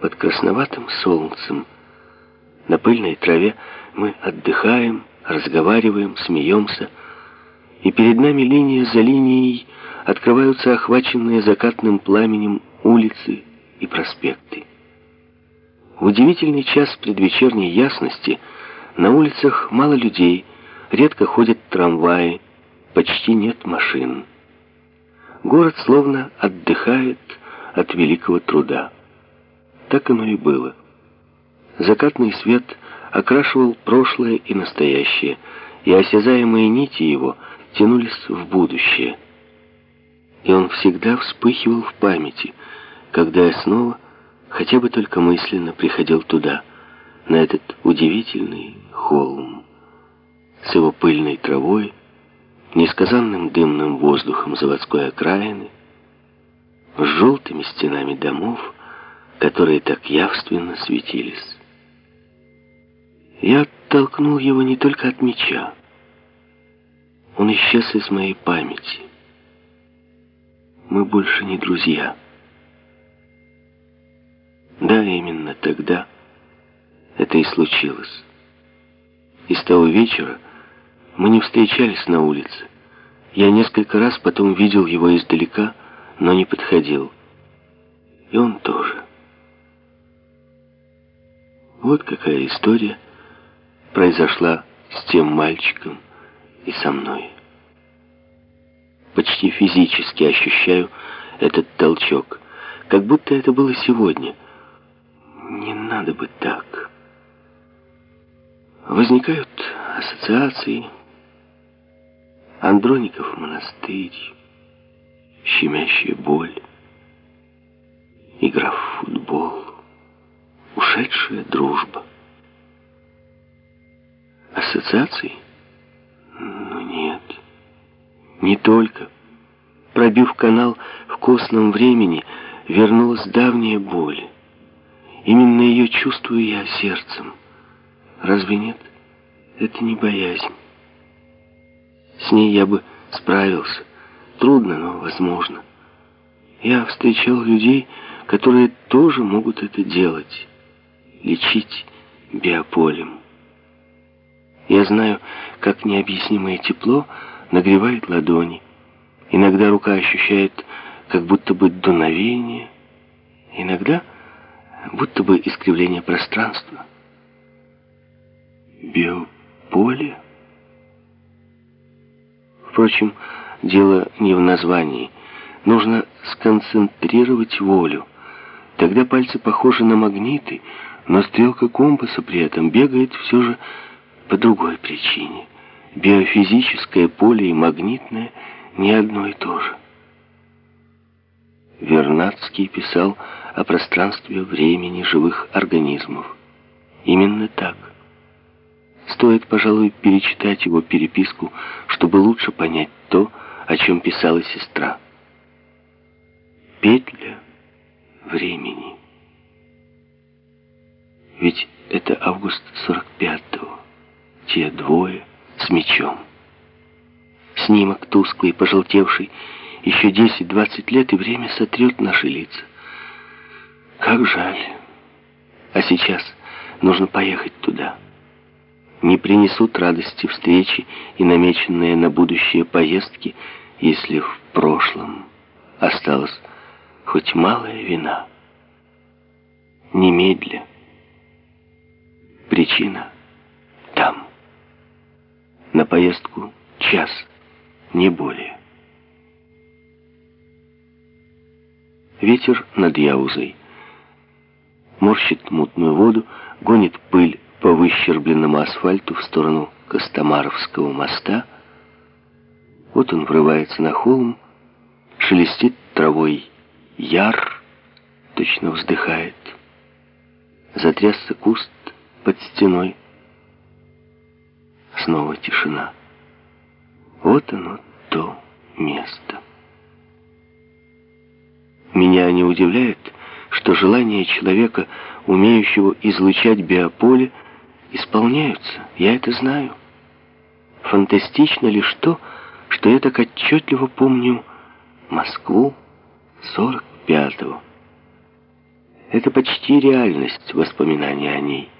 под красноватым солнцем. На пыльной траве мы отдыхаем, разговариваем, смеемся, и перед нами линия за линией открываются охваченные закатным пламенем улицы и проспекты. В удивительный час предвечерней ясности на улицах мало людей, редко ходят трамваи, почти нет машин. Город словно отдыхает от великого труда. Так оно и было. Закатный свет окрашивал прошлое и настоящее, и осязаемые нити его тянулись в будущее. И он всегда вспыхивал в памяти, когда я снова, хотя бы только мысленно, приходил туда, на этот удивительный холм, с его пыльной травой, несказанным дымным воздухом заводской окраины, с желтыми стенами домов, которые так явственно светились. Я оттолкнул его не только от меча. Он исчез из моей памяти. Мы больше не друзья. Да, именно тогда это и случилось. И с того вечера мы не встречались на улице. Я несколько раз потом видел его издалека, но не подходил. И он тоже. Вот какая история произошла с тем мальчиком и со мной. Почти физически ощущаю этот толчок, как будто это было сегодня. Не надо бы так. Возникают ассоциации. Андроников монастырь, щемящая боль, игра в футбол, ушедшая дружба. Ассоциаций? Ну нет, не только. Пробив канал в костном времени, вернулась давняя боль. Именно ее чувствую я сердцем. Разве нет? Это не боязнь. С ней я бы справился. Трудно, но возможно. Я встречал людей, которые тоже могут это делать. Лечить биополем. Я знаю, как необъяснимое тепло нагревает ладони. Иногда рука ощущает, как будто бы дуновение. Иногда будто бы искривление пространства. Биополе? Впрочем, дело не в названии. Нужно сконцентрировать волю. Тогда пальцы похожи на магниты, но стрелка компаса при этом бегает все же по другой причине. Биофизическое поле и магнитное не одно и то же. Вернадский писал о пространстве времени живых организмов. Именно так. Стоит, пожалуй, перечитать его переписку, чтобы лучше понять то, о чем писала сестра. Петля времени. Ведь это август 45-го. Те двое с мечом. Снимок тусклый, пожелтевший, еще 10-20 лет, и время сотрет наши лица. Как жаль. А сейчас нужно поехать туда не принесут радости встречи и намеченные на будущее поездки, если в прошлом осталась хоть малая вина. Немедля. Причина там. На поездку час, не более. Ветер над Яузой. Морщит мутную воду, гонит пыль по выщербленному асфальту в сторону Костомаровского моста. Вот он врывается на холм, шелестит травой яр, точно вздыхает. Затрясся куст под стеной. Снова тишина. Вот оно, то место. Меня не удивляет, что желание человека, умеющего излучать биополе, исполняются, я это знаю. Фантастично лишь то, что я так отчетливо помню Москву 45-го. Это почти реальность воспоминания о ней.